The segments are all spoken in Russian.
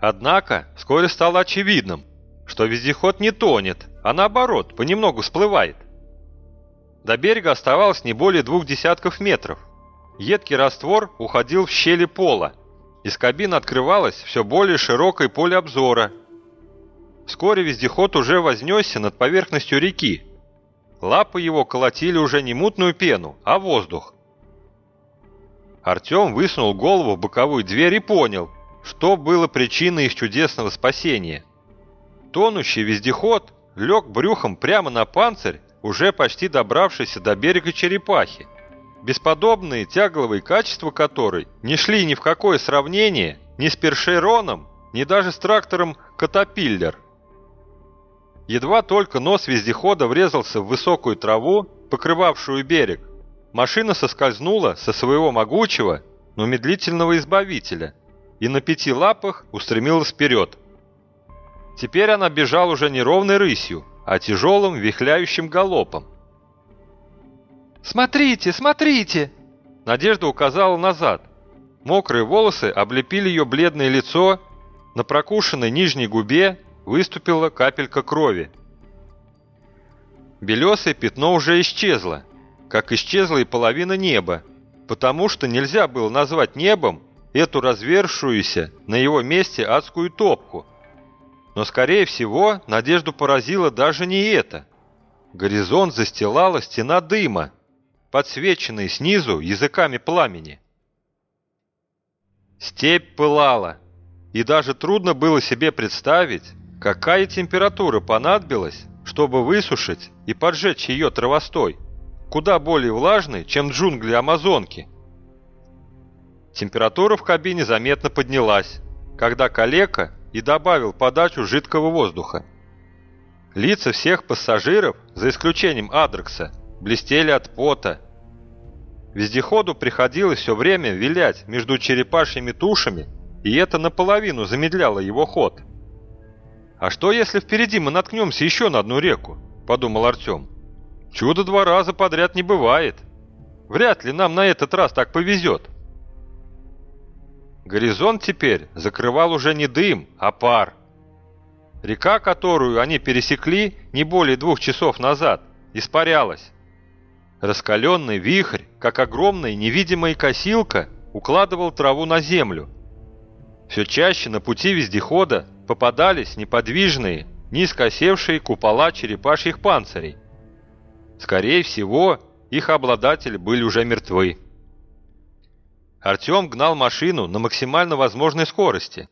Однако вскоре стало очевидным, что вездеход не тонет, а наоборот, понемногу всплывает. До берега оставалось не более двух десятков метров. Едкий раствор уходил в щели пола. Из кабины открывалось все более широкое поле обзора. Вскоре вездеход уже вознесся над поверхностью реки. Лапы его колотили уже не мутную пену, а воздух. Артем высунул голову в боковую дверь и понял, что было причиной их чудесного спасения. Тонущий вездеход лег брюхом прямо на панцирь, уже почти добравшийся до берега черепахи, бесподобные тягловые качества которой не шли ни в какое сравнение ни с першероном, ни даже с трактором «Катапиллер». Едва только нос вездехода врезался в высокую траву, покрывавшую берег, машина соскользнула со своего могучего, но медлительного избавителя и на пяти лапах устремилась вперед. Теперь она бежала уже не ровной рысью, а тяжелым вихляющим галопом. «Смотрите, смотрите!» Надежда указала назад. Мокрые волосы облепили ее бледное лицо, на прокушенной нижней губе выступила капелька крови. Белесое пятно уже исчезло, как исчезла и половина неба, потому что нельзя было назвать небом эту развершуюся на его месте адскую топку. Но, скорее всего, надежду поразило даже не это. Горизонт застилала стена дыма, подсвеченная снизу языками пламени. Степь пылала, и даже трудно было себе представить, какая температура понадобилась, чтобы высушить и поджечь ее травостой, куда более влажный, чем джунгли Амазонки. Температура в кабине заметно поднялась, когда калека и добавил подачу жидкого воздуха. Лица всех пассажиров, за исключением Адрекса, блестели от пота. Вездеходу приходилось все время вилять между черепашьими тушами, и это наполовину замедляло его ход. «А что, если впереди мы наткнемся еще на одну реку?» – подумал Артем. «Чудо два раза подряд не бывает. Вряд ли нам на этот раз так повезет». Горизонт теперь закрывал уже не дым, а пар. Река, которую они пересекли не более двух часов назад, испарялась. Раскаленный вихрь, как огромная невидимая косилка, укладывал траву на землю. Все чаще на пути вездехода попадались неподвижные, низко купола черепашьих панцирей. Скорее всего, их обладатели были уже мертвы. Артем гнал машину на максимально возможной скорости.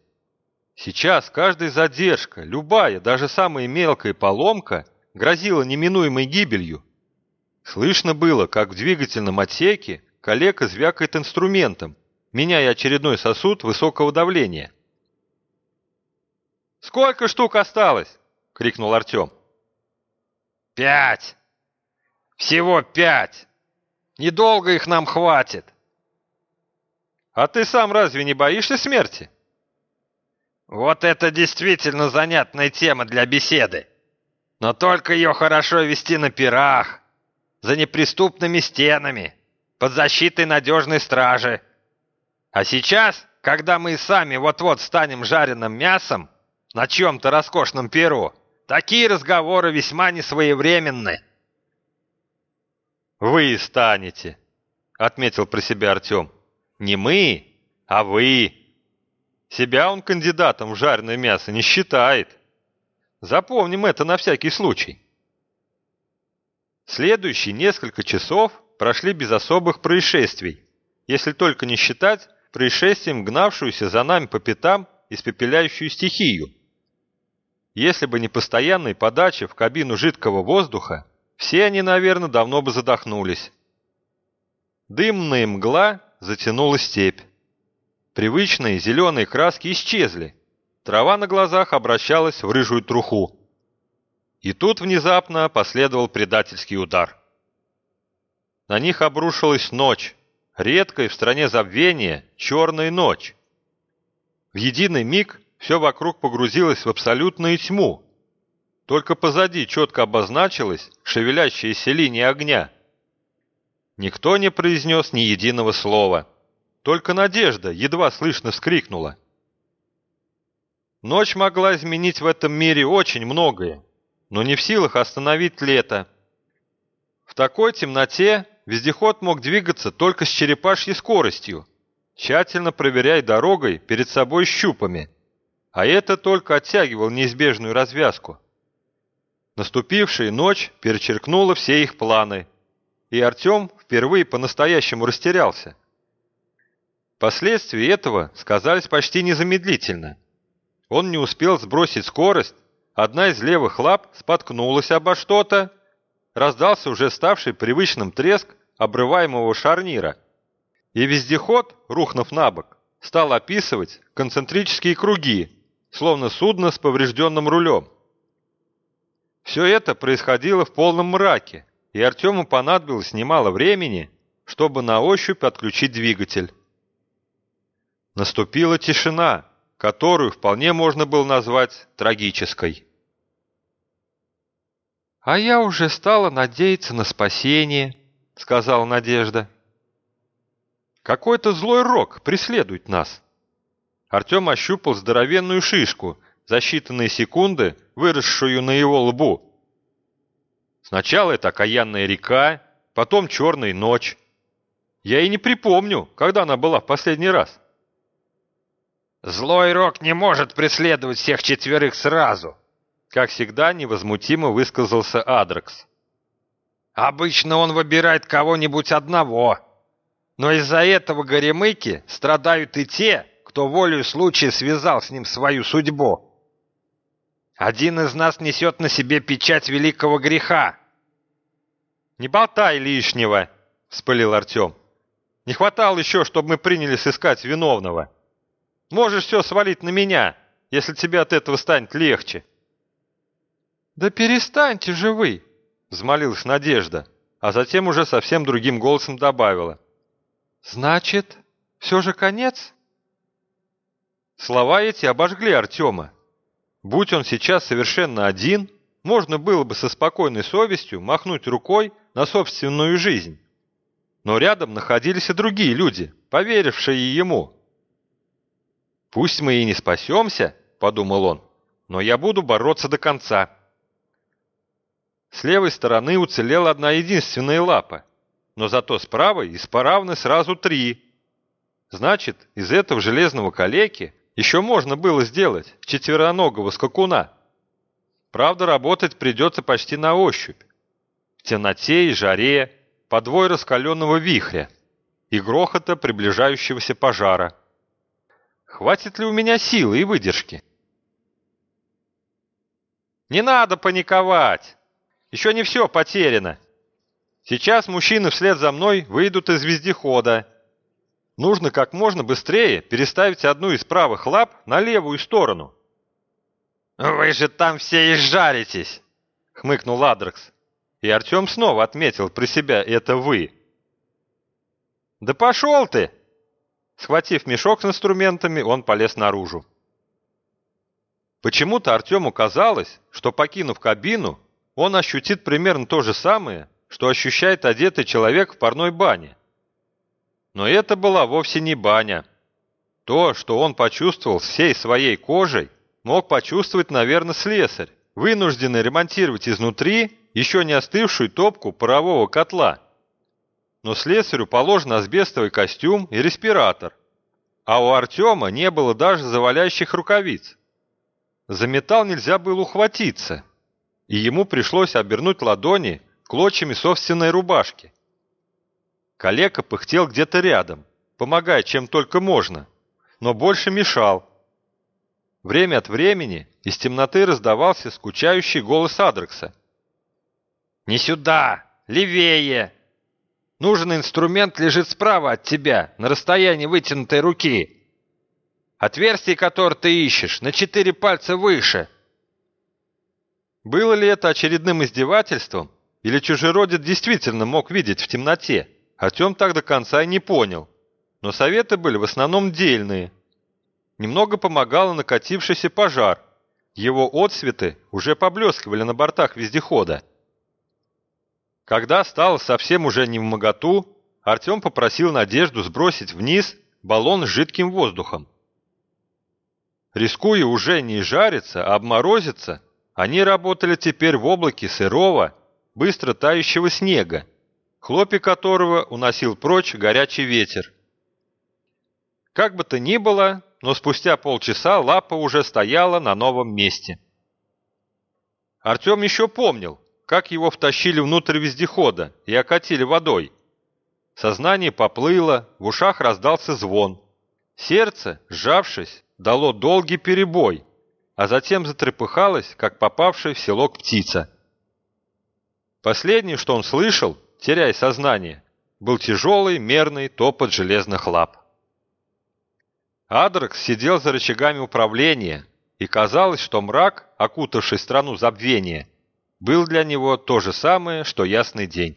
Сейчас каждая задержка, любая, даже самая мелкая поломка грозила неминуемой гибелью. Слышно было, как в двигательном отсеке коллега звякает инструментом, меняя очередной сосуд высокого давления. «Сколько штук осталось?» — крикнул Артем. «Пять! Всего пять! Недолго их нам хватит!» А ты сам разве не боишься смерти? Вот это действительно занятная тема для беседы. Но только ее хорошо вести на пирах, за неприступными стенами, под защитой надежной стражи. А сейчас, когда мы сами вот-вот станем жареным мясом на чем-то роскошном перу, такие разговоры весьма несвоевременны. «Вы станете», — отметил про себя Артем. Не мы, а вы. Себя он кандидатом в жареное мясо не считает. Запомним это на всякий случай. Следующие несколько часов прошли без особых происшествий, если только не считать происшествием гнавшуюся за нами по пятам испепеляющую стихию. Если бы не постоянной подача в кабину жидкого воздуха, все они, наверное, давно бы задохнулись. Дымная мгла затянула степь. Привычные зеленые краски исчезли. Трава на глазах обращалась в рыжую труху. И тут внезапно последовал предательский удар. На них обрушилась ночь, редкая в стране забвения черная ночь. В единый миг все вокруг погрузилось в абсолютную тьму. Только позади четко обозначилась шевелящаяся линия огня – Никто не произнес ни единого слова. Только Надежда едва слышно вскрикнула. Ночь могла изменить в этом мире очень многое, но не в силах остановить лето. В такой темноте вездеход мог двигаться только с черепашьей скоростью, тщательно проверяя дорогой перед собой щупами, а это только оттягивал неизбежную развязку. Наступившая ночь перечеркнула все их планы, и Артем впервые по-настоящему растерялся. Последствия этого сказались почти незамедлительно. Он не успел сбросить скорость, одна из левых лап споткнулась обо что-то, раздался уже ставший привычным треск обрываемого шарнира, и вездеход, рухнув на бок, стал описывать концентрические круги, словно судно с поврежденным рулем. Все это происходило в полном мраке, и Артему понадобилось немало времени, чтобы на ощупь отключить двигатель. Наступила тишина, которую вполне можно было назвать трагической. «А я уже стала надеяться на спасение», — сказала Надежда. «Какой-то злой рок преследует нас». Артем ощупал здоровенную шишку, за считанные секунды выросшую на его лбу. Сначала это окаянная река, потом черная ночь. Я и не припомню, когда она была в последний раз. «Злой рок не может преследовать всех четверых сразу», как всегда невозмутимо высказался Адрекс. «Обычно он выбирает кого-нибудь одного, но из-за этого горемыки страдают и те, кто волею случая связал с ним свою судьбу. Один из нас несет на себе печать великого греха». «Не болтай лишнего», — вспылил Артем. «Не хватало еще, чтобы мы принялись искать виновного». Можешь все свалить на меня, если тебе от этого станет легче». «Да перестаньте же вы!» — взмолилась Надежда, а затем уже совсем другим голосом добавила. «Значит, все же конец?» Слова эти обожгли Артема. Будь он сейчас совершенно один, можно было бы со спокойной совестью махнуть рукой на собственную жизнь. Но рядом находились и другие люди, поверившие ему, «Пусть мы и не спасемся», — подумал он, — «но я буду бороться до конца». С левой стороны уцелела одна единственная лапа, но зато с правой испоравны сразу три. Значит, из этого железного калеки еще можно было сделать четвероногого скакуна. Правда, работать придется почти на ощупь. В темноте и жаре, подвой раскаленного вихря и грохота приближающегося пожара. Хватит ли у меня силы и выдержки? Не надо паниковать. Еще не все потеряно. Сейчас мужчины вслед за мной выйдут из вездехода. Нужно как можно быстрее переставить одну из правых лап на левую сторону. «Вы же там все изжаритесь!» — хмыкнул Адрекс. И Артем снова отметил при себя это «вы». «Да пошел ты!» Схватив мешок с инструментами, он полез наружу. Почему-то Артему казалось, что, покинув кабину, он ощутит примерно то же самое, что ощущает одетый человек в парной бане. Но это была вовсе не баня. То, что он почувствовал всей своей кожей, мог почувствовать, наверное, слесарь, вынужденный ремонтировать изнутри еще не остывшую топку парового котла но слесарю положен асбестовый костюм и респиратор, а у Артема не было даже заваляющих рукавиц. За металл нельзя было ухватиться, и ему пришлось обернуть ладони клочьями собственной рубашки. Калека пыхтел где-то рядом, помогая чем только можно, но больше мешал. Время от времени из темноты раздавался скучающий голос Адрекса. «Не сюда! Левее!» Нужный инструмент лежит справа от тебя, на расстоянии вытянутой руки. Отверстие, которое ты ищешь, на четыре пальца выше. Было ли это очередным издевательством, или чужеродец действительно мог видеть в темноте? Артем так до конца и не понял. Но советы были в основном дельные. Немного помогал накатившийся пожар. Его отсветы уже поблескивали на бортах вездехода. Когда стало совсем уже не в моготу, Артем попросил Надежду сбросить вниз баллон с жидким воздухом. Рискуя уже не жариться, а обморозиться, они работали теперь в облаке сырого, быстро тающего снега, хлопья которого уносил прочь горячий ветер. Как бы то ни было, но спустя полчаса лапа уже стояла на новом месте. Артем еще помнил, как его втащили внутрь вездехода и окатили водой. Сознание поплыло, в ушах раздался звон. Сердце, сжавшись, дало долгий перебой, а затем затрепыхалось, как попавшая в селок птица. Последнее, что он слышал, теряя сознание, был тяжелый мерный топот железных лап. Адрекс сидел за рычагами управления, и казалось, что мрак, окутавший страну забвения, был для него то же самое, что ясный день.